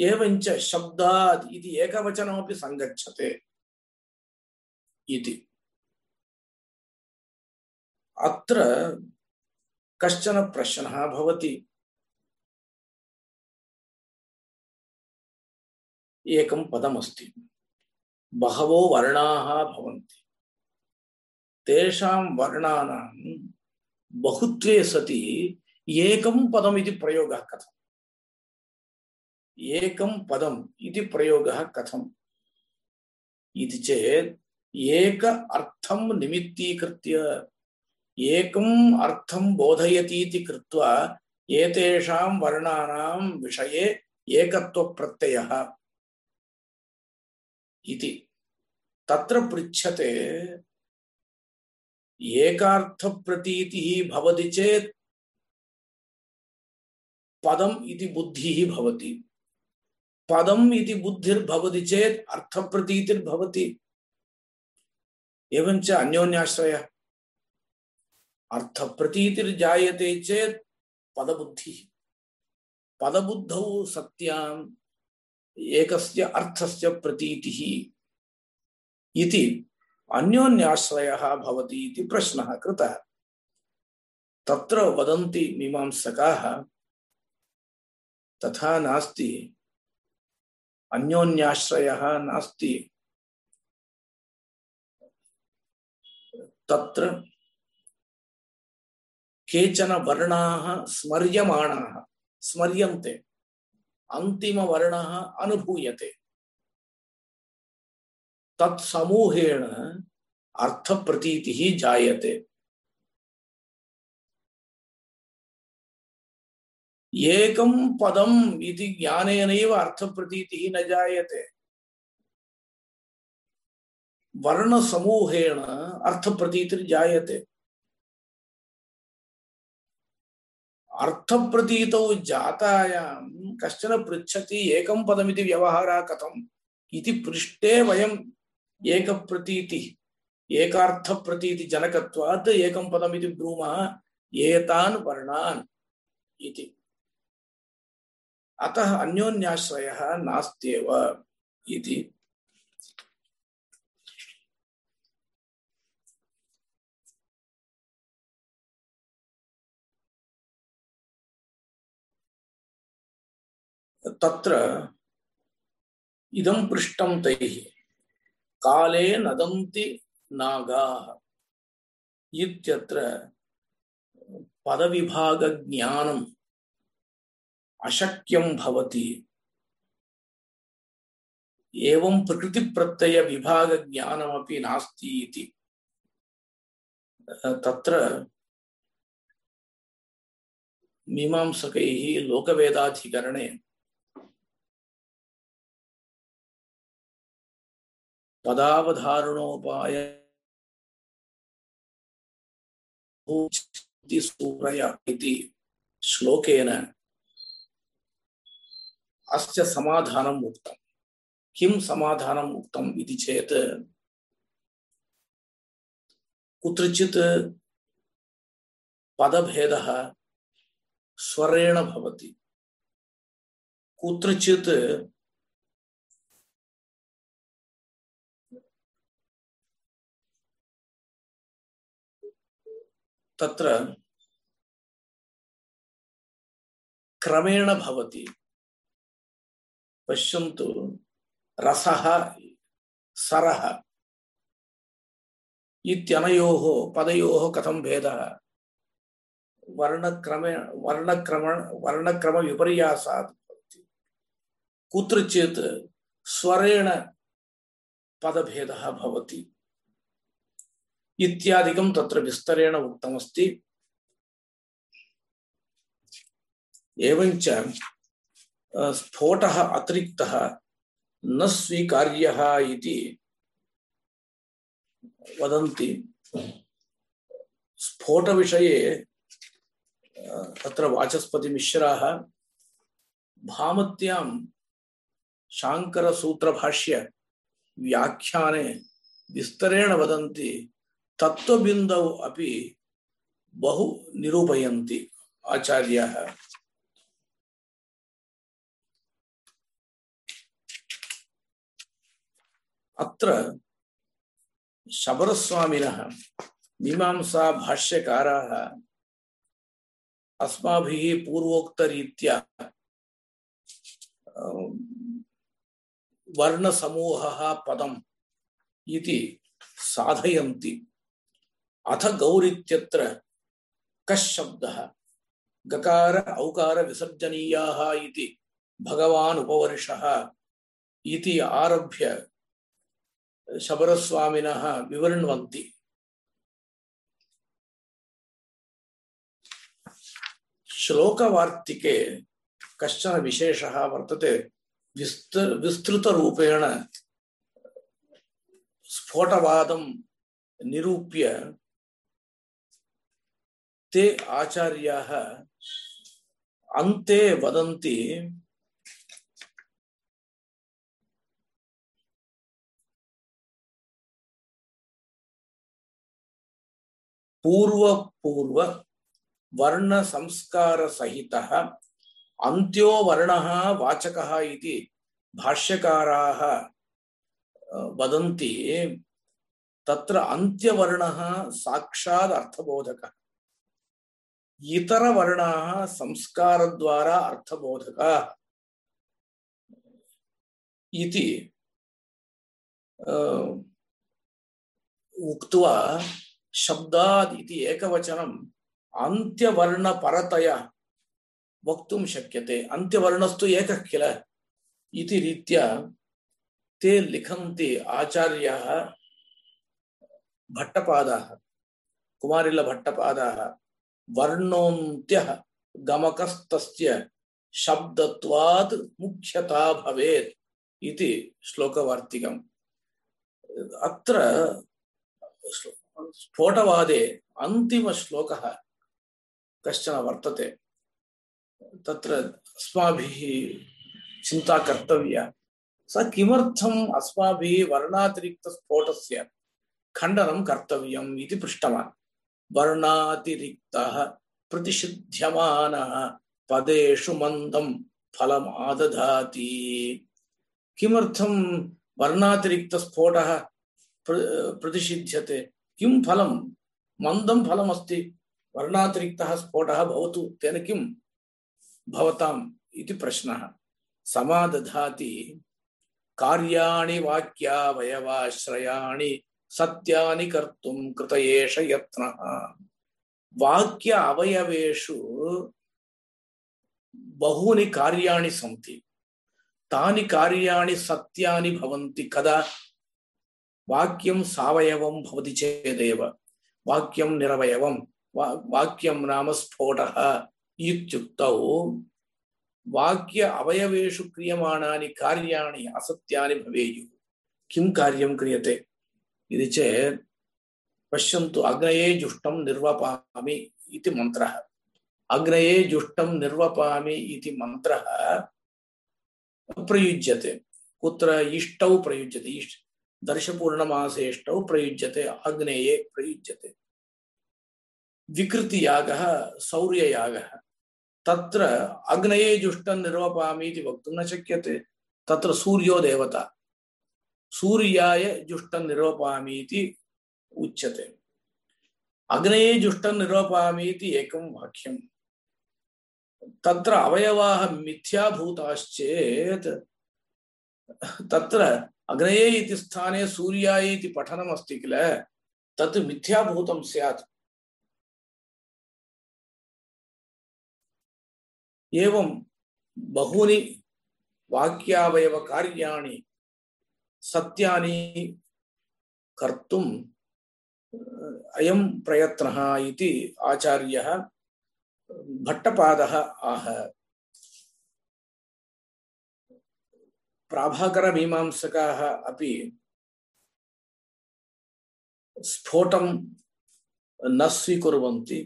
एवञ्च शब्दात् इति एकवचनमपि सङ्गच्छते इति। अत्र कश्चन प्रश्नः भवति। एकं पदमस्ति। बहवो वर्णाः भवन्ति। तेषां वर्णानां बहुत्वे सति एकं पदम् इति प्रयोगः कथम्? एकं पदम् इति प्रयोगः कथम्? इति चेत् एक अर्थं निमित्तीकृत्य एकम् अर्थं बोधयतीति कृत्वा एतेषां वर्णानां विषये एकत्वप्रत्ययः इति। तत्र पृच्छते, एकार्थप्रतीतिः भवति चेत् पदम् इति बुद्धिः भवति। पदम् इति बुद्धिर्भवति चेत् अर्थप्रतीतिर्भवति। एवञ्च अन्योन्याश्रयः। अर्थप्रतीतिर्जायते चेत पदबुद्धि। पदबुद्ध सत्याम् एकस्य अर्थस्य प्रतीतिः इति अन्योन्याश्रयः भवति इति प्रश्नः कृतः। तत्र वदन्ति मीमांसकाः, तथा नास्ति, अन्योन्याश्रयः नास्ति। तत्र केचन वर्णाः स्मर्यमाणाः, स्मर्यन्ते। अन्तिमवर्णः अनुभूयते। तत्समूहेण अर्थप्रतीतिः जायते। एकं पदम् इति ज्ञानेनैव अर्थप्रतीतिः न जायते। वर्णसमूहेण अर्थप्रतीतिर्जायते अर्थप्रतीतौ जातायां, कश्चन पृच्छति एकं पदमिति व्यवहारः कथम्? इति पृष्टे वयम् एकप्रतीतिः एकार्थप्रतीतिजनकत्वात् एकं पदमिति ब्रूमः, एतान् वर्णान् इति। अतः अन्योन्याश्रयः नास्त्येव तत्र इदं पृष्टं तैः। काले नदन्ति नागाः। इत्यत्र पदविभागज्ञानम् अशक्यं भवति। एवं प्रकृतिप्रत्ययविभागज्ञानमपि नास्ति इति। तत्र मीमांसकैः लोकवेदाधिकरणे पदावधारणोपाय इति अस्य समाधानम् उक्तम् किं समाधानम् उक्तम् इति चेत्, कुत्रचित् पदभेदः स्वरेण भवति। कुत्रचित् तत्र क्रमेण भवति। पश्यन्तु रसः, सरः इत्यनयोः, पदयोः कथं भेदः? वर्णक्रमे, वर्णक्रम, वर्णक्रमविपर्यासात् भवति। कुत्रचित् स्वरेण पदभेदः भवति। इत्यादिकं तत्र विस्तरेण उक्तमस्ति। एवञ्च स्फोटः अतिरिक्तः न स्वीकार्यः इति वदन्ति। स्फोटविषये तत्र वाचस्पतिमिश्राः भामत्यां शाङ्करसूत्रभाष्य व्याख्याने विस्तरेण वदन्ति। तत्वबिन्दौ अभी बहु निरूपयन्ति आचार्याः। अत्र शबरस्वामिनः मीमांसा भाष्यकाराः अस्माभिः पूर्वोक्तरीत्या वर्णसमूहः पदम् इति साधयन्ति। अथ गौरित्यत्र कः गकार औकार विसर्जनीयाः इति आरभ्य शबरस्वामिनः विवृण्वन्ति। श्लोकवार्तिके कश्चन विशेषः वर्तते। विस्त, विस्तृतरूपेण स्फोटवादं निरूप्य ते आचार्याः अन्ते वदन्ति पूर्व पूर्व वर्ण संस्कार सहित अंत्यो वर्ण वाचक इति भाष्यकाराः वदन्ति, तत्र अन्त्यवर्णः साक्षात् अर्थबोधकः। इतरवर्णाः संस्कारद्वारा अर्थबोधकाः। इति उक्त्वा शब्दात् इति एकवचनम् अन्त्यवर्णपरतया वक्तुं शक्यते। अन्त्यवर्णस्तु एकः किल? इति रीत्या ते लिखन्ति आचार्याः भट्टपादाः, कुमारिलभट्टपादाः। वर्णोन्त्यः गमकस्तस्य शब्दत्वात् मुख्यता भवेत् इति श्लोकवार्तिकम्। अत्र स्फोटवादे अन्तिमश्लोकः कश्चन वर्तते। तत्र अस्माभिः चिन्ता कर्तव्या। स किमर्थम् अस्माभिः वर्णातिरिक्तस्फोटस्य खण्डनं कर्तव्यम् इति पृष्टवान्। वर्णातिरिक्तः प्रतिषिध्यमानः पदेषु मन्दं फलम् आदधाति किमर्थं वर्णातिरिक्तस्फोटः प्रतिषिध्यते? किं फलं? मन्दं फलमस्ति, वर्णातिरिक्तः स्फोटः भवतु, तेन किं भवताम् इति प्रश्नः। समादधाति। कार्याणि वाक्यावयवाश्रयाणि सत्यानि कर्तुं कृत एष यत्नः। वाक्य अवयवेषु बहूनि कार्याणि सन्ति। तानि कार्याणि सत्यानि भवन्ति कदा? वाक्यं सावयवं भवति चेदेव। वाक्यं निरवयवं। वा, वाक्यं नाम स्फोटः इत्युक्तौ वाक्य अवयवेषु क्रियमाणानि कार्याणि असत्यानि भवेयुः। किं कार्यं क्रियते? इति चेत् पश्यन्तु अग्नये जुष्टं निर्वपामि इति मन्त्रः। अग्नये जुष्टं निर्वपामि इति मन्त्रः प्रयुज्यते। कुत्र इष्टौ प्रयुज्यते। इष्ट दर्शपूर्णमासेष्टौ प्रयुज्यते। अग्नेये प्रयुज्यते। विकृतियागः, सौर्ययागः। तत्र अग्नये जुष्टं निर्वपामि इति वक्तुं न शक्यते। तत्र सूर्यो देवता। सूर्याय जुष्टं निर्वपामि इति उच्यते। अग्नये जुष्टं निर्वपामि इति एकं वाक्यं तत्र अवयवाः मिथ्याभूताश्चेत् तत्र अग्नये इति स्थाने सूर्याय इति पठनमस्ति किल? तत् मिथ्याभूतं स्यात्। एवं बहूनि वाक्यावयवकार्याणि सत्यानि कर्तुम् अयं प्रयत्नः आचार्यः भट्टपादः आह। प्राभाकरमीमांसकाः अपि न स्वीकुर्वन्ति।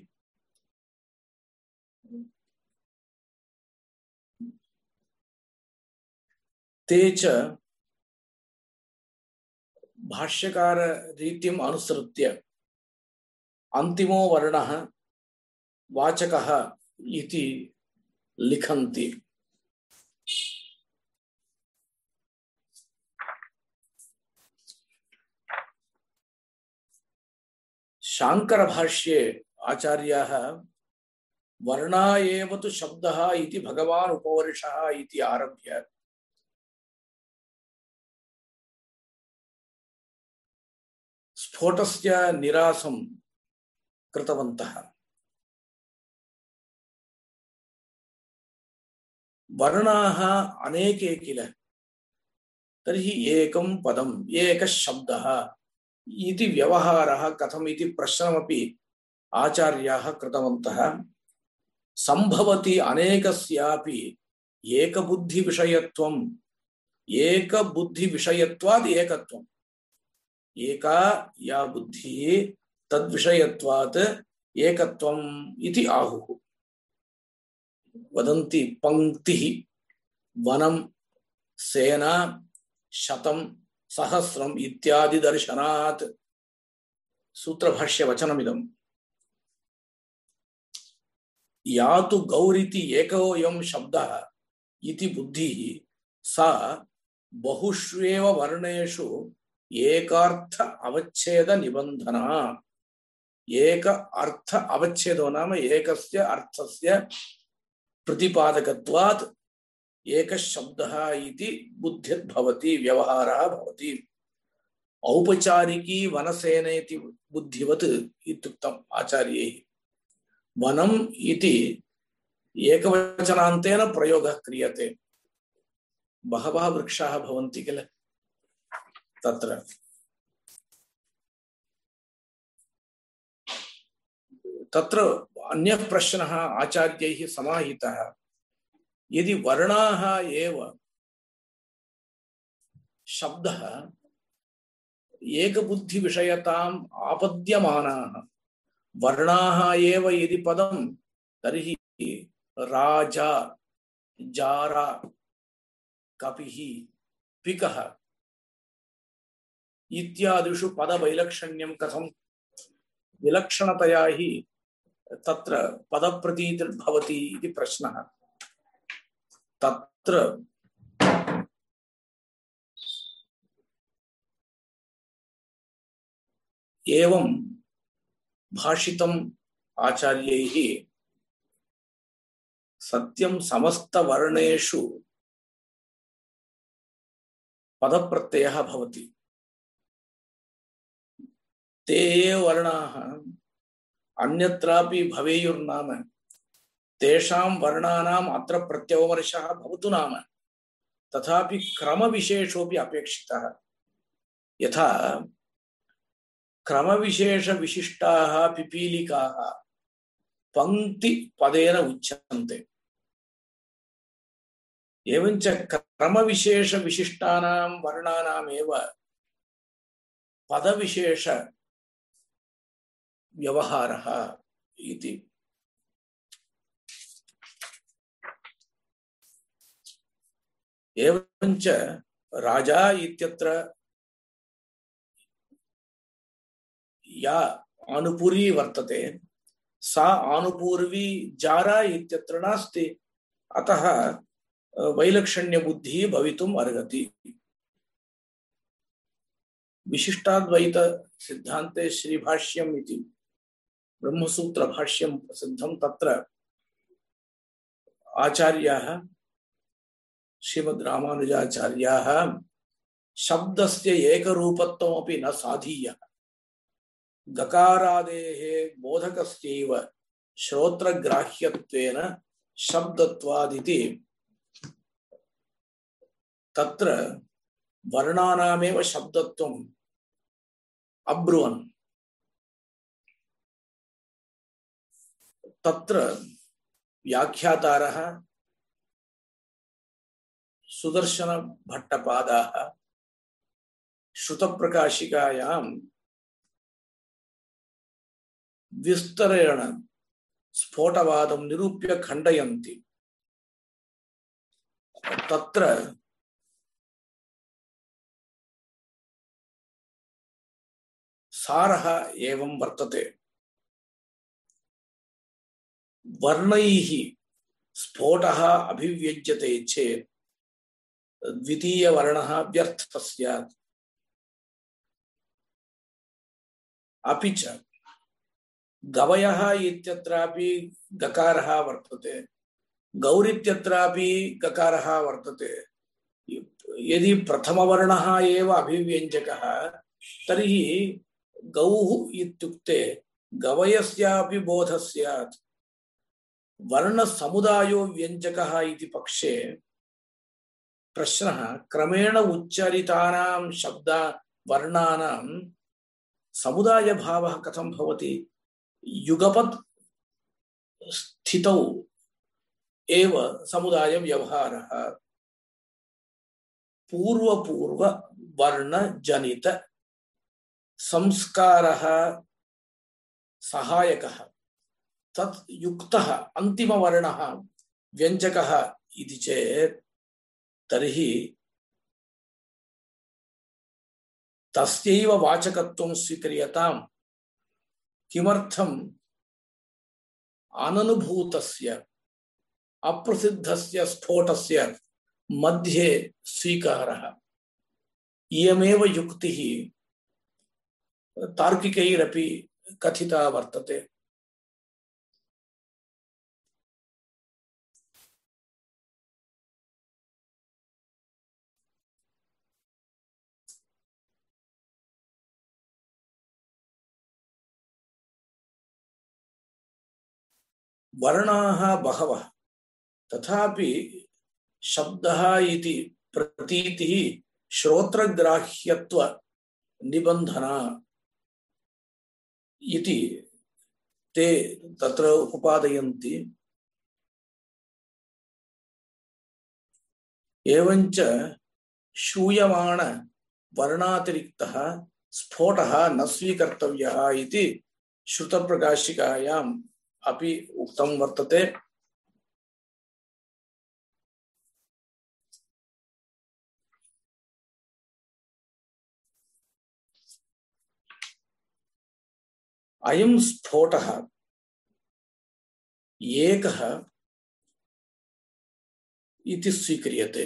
ते च भाष्यकार रीतिम अनुसृत्य अंतिमो वर्ण वाचक इति लिखन्ति। शाङ्करभाष्ये आचार्याः वर्णा एव तु शब्दः इति भगवान् उपवर्षः इति आरभ्य स्फोटस्य निरासं कृतवन्तः। वर्णाः अनेके किल? तर्हि एकं पदम्, एकः शब्दः। इति व्यवहारः कथम् इति प्रश्नमपि आचार्याः कृतवन्तः। सम्भवति अनेकस्यापि एकबुद्धिविषयत्वम्, एकबुद्धिविषयत्वात् एकत्वम्। एका या बुद्धिः तद्विषयत्वात् एकत्वम् इति आहुः। वदन्ति पंक्तिः वनं, सेना, शतं, सहस्रम् इत्यादि दर्शनात् सूत्रभाष्य वचनमिदम् या तु गौरिति एकोऽयं शब्दः इति बुद्धिः, सा बहुष्वेव वर्णेषु एकार्थ अवच्छेद निबन्धना एक अर्थ अवच्छेदो नाम एकस्य अर्थस्य प्रतिपादकत्वात् एकः शब्दः इति बुद्धिर्भवति व्यवहारः भवति औपचारिकी वनसेनेति बुद्धिवत् इत्युक्तम् आचार्यैः वनम् इति एकवचनान्तेन प्रयोगः क्रियते। बहवः वृक्षाः किल? तत्र। तत्र अन्यः प्रश्नः आचार्यैः समाहितः। यदि वर्णाः एव शब्दः एकबुद्धिविषयताम् आपद्यमानाः, वर्णाः एव यदि पदं, तर्हि राजा, जारा, कपिः, पिकः इत्यादिषु पदवैलक्षण्यं कथं? विलक्षणतया हि तत्र पदप्रतीतिर्भवति इति प्रश्नः। तत्र एवं भाषितम् आचार्यैः सत्यं समस्तवर्णेषु पदप्रत्ययः भवति। ते वर्णाः। अन्यत्रापि भवेयुर्नाम। तेषां वर्णानाम् अत्र प्रत्यवमर्शः भवतु नाम। तथापि क्रमविशेषोऽपि अपेक्षितः। यथा, क्रमविशेषविशिष्टाः पिपीलिकाः पङ्क्तिपदेन उच्यन्ते। एवञ्च क्रमविशेषविशिष्टानां वर्णानामेव पदविशेष व्यवहारः इति। राजा इत्यत्र या आनुपूर्वी वर्तते, सा आनुपूर्वी जारा इत्यत्र नास्ति, अतः वैलक्षण्यबुद्धिः भवितुम् अर्हति। विशिष्टाद्वैत सिद्धान्ते श्रीभाष्यम् इति। ब्रह्मसूत्रभाष्यं प्रसिद्धं तत्र आचार्याः श्रीमद् रामानुजाचार्याः शब्दस्य एकरूपत्वमपि न साधीयः। गकारादेः बोधकस्यैव श्रोत्रग्राह्यत्वेन शब्दत्वादिति तत्र वर्णानामेव शब्दत्वम् अब्रुवन्। तत्र व्याख्यातारः सुदर्शनभट्टपादाः श्रुतप्रकाशिकायां विस्तरेण स्फोटवादं निरूप्य खण्डयन्ति। तत्र सारः एवं वर्तते। वर्णैः स्फोटः अभिव्यज्यते चेत् द्वितीयवर्णः व्यर्थः स्यात् अपि च गवयः गकारः वर्तते। गौरित्यत्रापि गकारः वर्तते। यदि प्रथमवर्णः एव अभिव्यञ्जकः, तर्हि गौः इत्युक्ते गवयस्यापि बोधः स्यात् वर्णसमुदायो व्यञ्जकः इति पक्षे प्रश्नः क्रमेण उच्चारितानां शब्द वर्णानां समुदायभावः कथं भवति? युगपत् स्थितौ एव समुदायव्यवहारः। पूर्वपूर्व वर्णजनित संस्कारः सहायकः। तत् युक्तः, अन्तिमवर्णः, व्यञ्जकः इति चेत्, तर्हि तस्यैव वाचकत्वं स्वीक्रियताम्। किमर्थम्? अननुभूतस्य, अप्रसिद्धस्य, स्फोटस्य मध्ये स्वीकारः। इयमेव युक्तिः, तार्किकैरपि कथिता वर्तते। वर्णाः बहवः। तथापि शब्दः इति प्रतीतिः श्रोत्रग्राह्यत्व निबन्धना इति ते तत्र उपादयन्ति। एवञ्च श्रूयमाण वर्णातिरिक्तः स्फोटः न स्वीकर्तव्यः इति श्रुतप्रकाशिकायाम् अपि उक्तं वर्तते। अयं स्फोटः। एकः इति स्वीक्रियते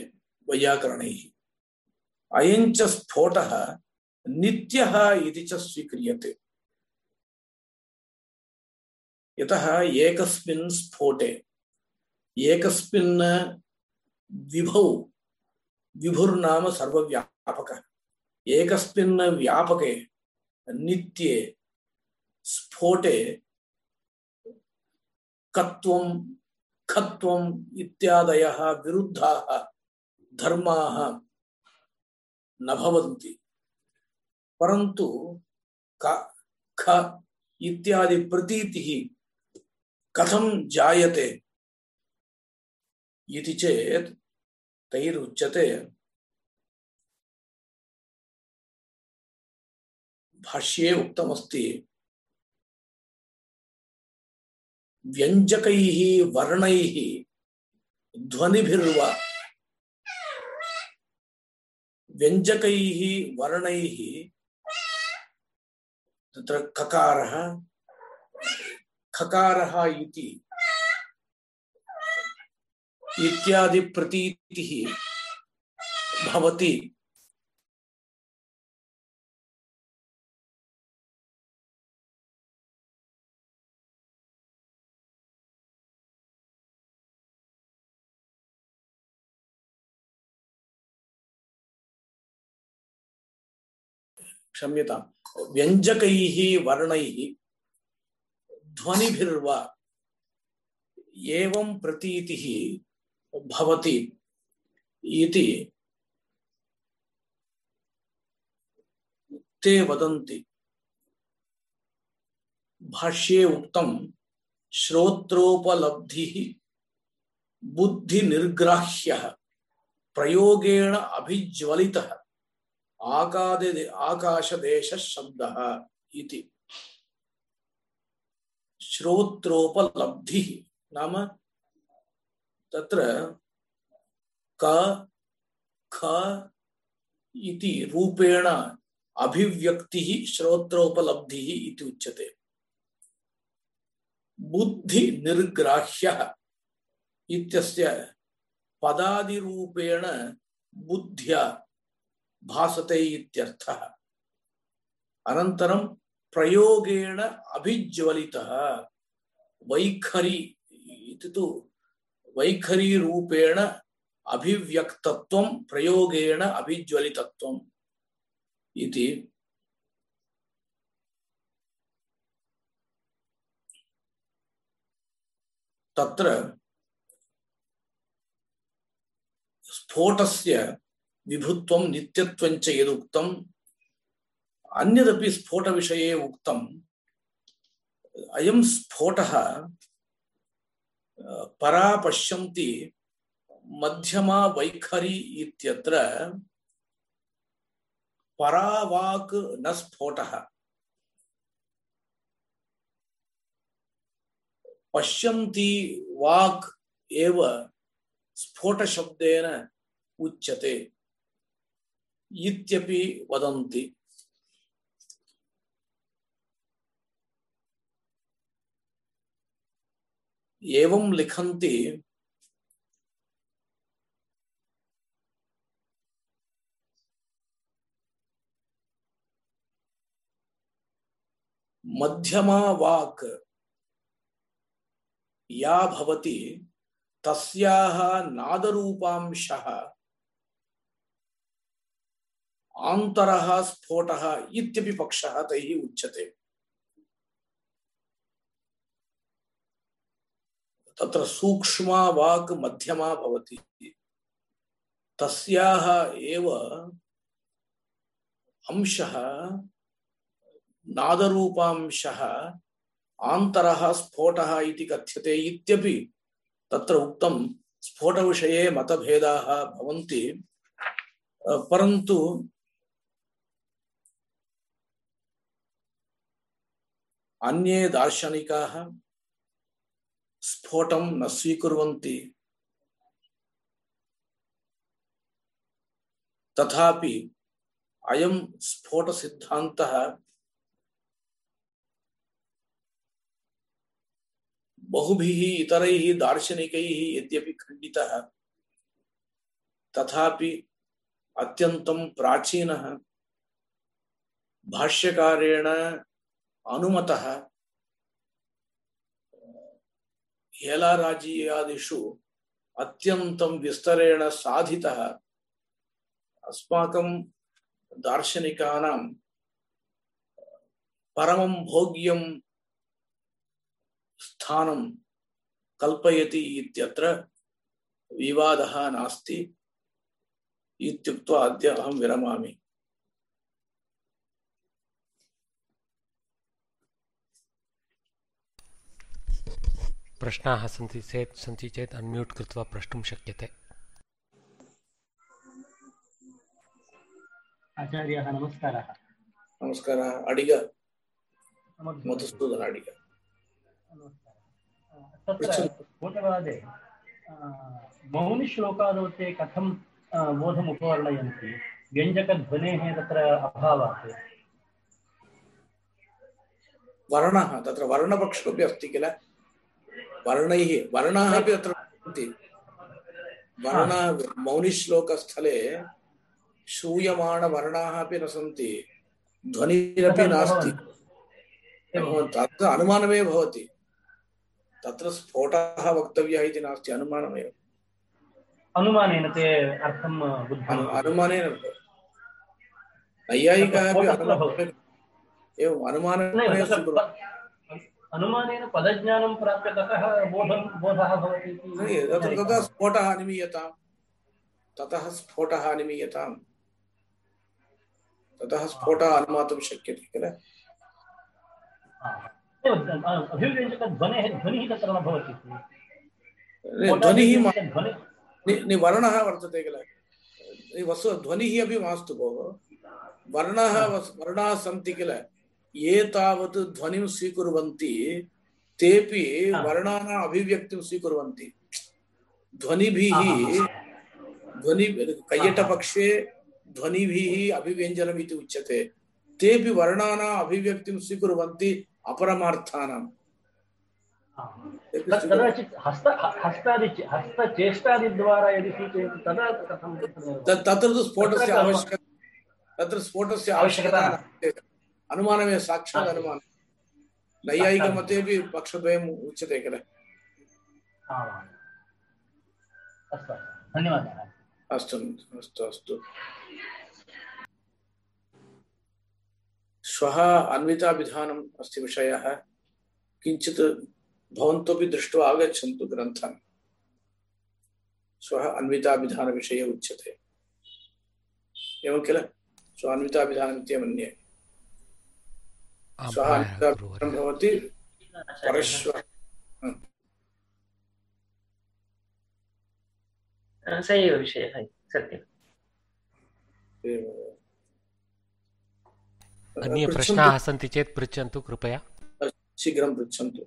वैयाकरणैः। अयञ्च स्फोटः नित्यः इति च स्वीक्रियते। यतः एकस्मिन् स्फोटे, एकस्मिन् विभौ, विभुर्नाम सर्वव्यापकः, एकस्मिन् व्यापके नित्ये स्फोटे, कत्वं खत्वम् इत्यादयः विरुद्धाः धर्माः न भवन्ति। परन्तु क, ख इत्यादि प्रतीतिः कथं जायते? इति चेत् भाष्ये उक्तमस्ति व्यञ्जकैः वर्णैः ध्वनिभिर्वा। व्यञ्जकैः वर्णैः तत्र ककारः। खकारः इति। इत्यादि प्रतीतिः भवति। क्षम्यतां व्यञ्जकैः वर्णैः ध्वनिभिर्वा एवं प्रतीतिः भवति इति ते वदन्ति। भाष्ये उक्तं, श्रोत्रोपलब्धिः बुद्धिनिर्ग्राह्यः, प्रयोगेण अभिज्वलितः, आकादे आकाशदेश शब्दः इति। श्रोत्रोपलब्धिः नाम तत्र क, ख इति रूपेण अभिव्यक्तिः श्रोत्रोपलब्धिः इति उच्यते। बुद्धिनिर्ग्राह्यः इत्यस्य पदादिरूपेण बुद्ध्या भासते इत्यर्थः। अनन्तरं प्रयोगेण अभिज्वलितः। वैखरी, इति तु वैखरीरूपेण अभिव्यक्तत्वं, प्रयोगेण अभिज्वलितत्वम् इति। तत्र स्फोटस्य विभुत्वं, नित्यत्वं च यदुक्तम्। अन्यदपि स्फोटविषये उक्तम् अयं स्फोटः परा पश्यन्ति मध्यमा वैखरी इत्यत्र परावाक् न स्फोटः। पश्यन्ति वाक् एव स्फोटशब्देन उच्यते इत्यपि वदन्ति। एवं लिखन्ति मध्यमा वाक् या भवति तस्याः नादरूपांशः आन्तरः स्फोटः इत्यपि पक्षः तैः उच्यते। तत्र सूक्ष्मा वाक् मध्यमा भवति। तस्याः एव अंशः, नादरूपांशः, आन्तरः, स्फोटः इति कथ्यते इत्यपि तत्र उक्तं स्फोटविषये मतभेदाः भवन्ति। परन्तु अन्ये दार्शनिकाः स्फोटं न स्वीकुर्वन्ति। तथापि अयं स्फोटसिद्धान्तः बहुभिः इतरैः दार्शनिकैः यद्यपि खण्डितः, तथापि अत्यन्तं प्राचीनः, भाष्यकारेण अनुमतः हेलाराजीयादिषु अत्यन्तं विस्तरेण साधितः। अस्माकं दार्शनिकानां परमं भोग्यं स्थानं कल्पयति इत्यत्र विवादः नास्ति। इत्युक्त्वा अद्य अहं विरमामि। प्रश्नाः सन्ति चेत् सन्ति चेत् अन्म्यूट् कृत्वा प्रष्टुं शक्यते। आचार्यः नमस्कारः। नमस्कारः। अडिग। मधुसूदन अडिग। स्फोटवादे मौनिश्लोकादौ ते कथं बोधम् उपवर्णयन्ति? व्यञ्जकध्वनेः तत्र अभावात्। वर्णः तत्र वर्णपक्षोऽपि अस्ति किल? वर्णैः वर्णाः अपि तत्र सन्ति। वर्ण मौनिश्लोकस्थले श्रूयमाणवर्णाः अपि न सन्ति। ध्वनिरपि नास्ति। तत्र अनुमानमेव भवति। तत्र स्फोटः वक्तव्यः इति नास्ति अनुमानमेव। अनुमानेन ते अर्थं अनुमानेन नैयायिकाः अपि एवम् स्वीकुर्वन्ति। अनुमानेन पदज्ञानं प्राप्य ततः बोधं बोधः भवति इति ततः स्फोटः ततः स्फोटः ततः स्फोटः अनुमातुं शक्यते किल? अभिव्यञ्जकध्वनेः ध्वनिः तत्र न भवति ध्वनिः वर्तते किल? वस्तु ध्वनिः अपि मास्तु भोः। वर्णाः वर्णाः सन्ति किल? ये तावत् ध्वनिं स्वीकुर्वन्ति तेपि। वर्णानाम् अभिव्यक्तिं स्वीकुर्वन्ति। ध्वनिभिः ध्वनि कैयटपक्षे ध्वनिभिः अभिव्यञ्जनम् इति उच्यते। तेपि वर्णानाम् अभिव्यक्तिं स्वीकुर्वन्ति अपरमार्थानां तेपि तत् कदाचित् हस्त हस्तादि हस्तचेष्टादिद्वारा यदि सूचयति तदा कथं तत्र तु स्फोटस्य आवश्यकता तत्र स्फोटस्य आवश्यकता अनुमानमेव साक्षात् अनुमानं नैयायिकमतेपि पक्षद्वयम् उच्यते किल अस्तु धन्यवादः अस्तु अस्तु अस्तु श्वः अन्विताभिधानम् अस्ति विषयः किञ्चित् भवन्तोपि दृष्ट्वा आगच्छन्तु ग्रन्थान् श्वः अन्विताभिधानविषये उच्यते एवं किल श्वः अन्विताभिधानमिति मन्ये आं श्वः प्रायः अन्विताभिधानं गुरुवर्य भवति परश्वः स एव विषयः सत्यम् एव। अन्ये पृच्छन्तु, प्रश्नाः सन्ति चेत् पृच्छन्तु कृपया शीघ्रं पृच्छन्तु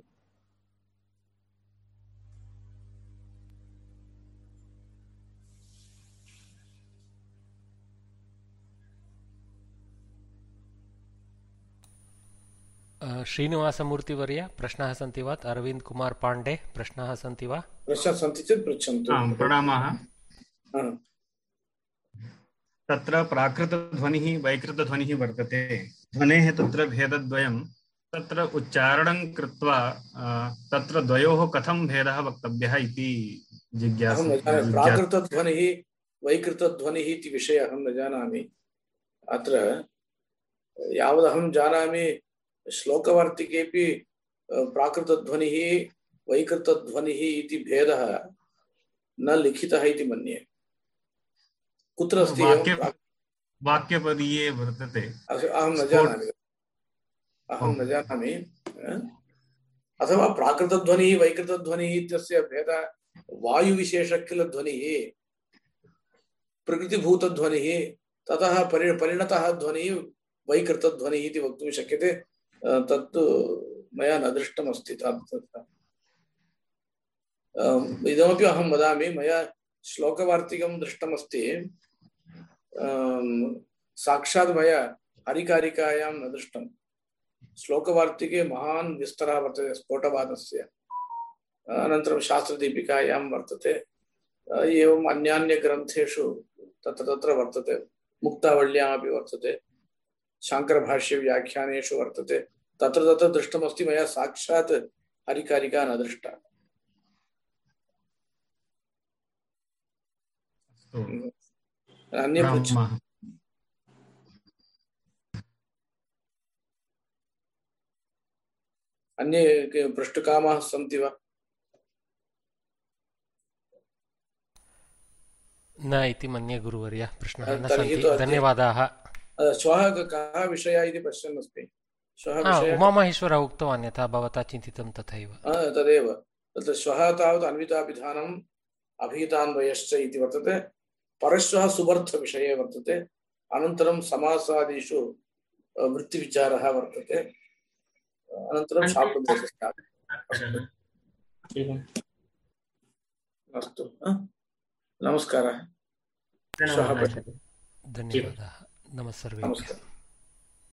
श्रीनिवासमूर्तिवर्य प्रश्नाः सन्ति वा अरविन्द कुमार पाण्डे प्रश्नाः सन्ति वा प्रश्नाः सन्ति चेत् पृच्छन्तु प्रणामः हा। तत्र प्राकृतध्वनिः वैकृतध्वनिः वर्तते ध्वनेः तत्र भेदद्वयं तत्र उच्चारणं कृत्वा तत्र द्वयोः कथं भेदः वक्तव्यः इति जिज्ञास- प्राकृतध्वनिः वैकृतध्वनिः इति विषये अहं न जानामि अत्र यावदहं जानामि श्लोकवार्तिकेपि अ, प्राकृतध्वनिः वैकृतध्वनिः इति भेदः न लिखितः इति मन्ये। कुत्र अस्ति वाक्यपदीये वर्तते। अहं न जानामि। अहं न जानामि? अथवा प्राकृतध्वनिः वैकृतध्वनिः इत्यस्य भेदः वायुविशेषः किल ध्वनिः प्रकृतिभूतध्वनिः ततः परि परिणतः ध्वनिः वैकृतध्वनिः इति वक्तुं शक्यते। अ, तत्तु मया न दृष्टमस्ति इदमपि अहं वदामि, मया श्लोकवार्तिकं दृष्टमस्ति। साक्षात् मया हरिकारिकायां न दृष्टं श्लोकवार्तिके महान् विस्तरः वर्तते स्फोटवादस्य। अनन्तरं शास्त्रदीपिकायां वर्तते। एवम् अन्यान्यग्रन्थेषु तत्र तत्र वर्तते। मुक्तावल्यामपि वर्तते। शाङ्करभाष्यव्याख्यानेषु वर्तते। तत्र तत्र दृष्टमस्ति मया साक्षात् हरिकारिका न दृष्टा। अस्तु, अन्य अन्ये के पृष्ठकामाः सन्ति वा? न इति मन्ये गुरुवर्य प्रश्नाः न सन्ति। धन्यवादाः। श्वः क- विषयः इति श्वः हा विषयः उमामहेश्वरः उक्तवान् यथा भवता चिन्तितं तथैव। तदेव। तत्र श्वः तावत् अन्विताभिधानम् अभिहितान्वयश्च इति वर्तते। परश्वः सुबर्थविषये वर्तते। अनन्तरं समासादिषु वृत्तिविचारः वर्तते। अनन्तरं अस्तु नमस्कारः। श्वः धन्यवादाः। नमः नमस्कारः।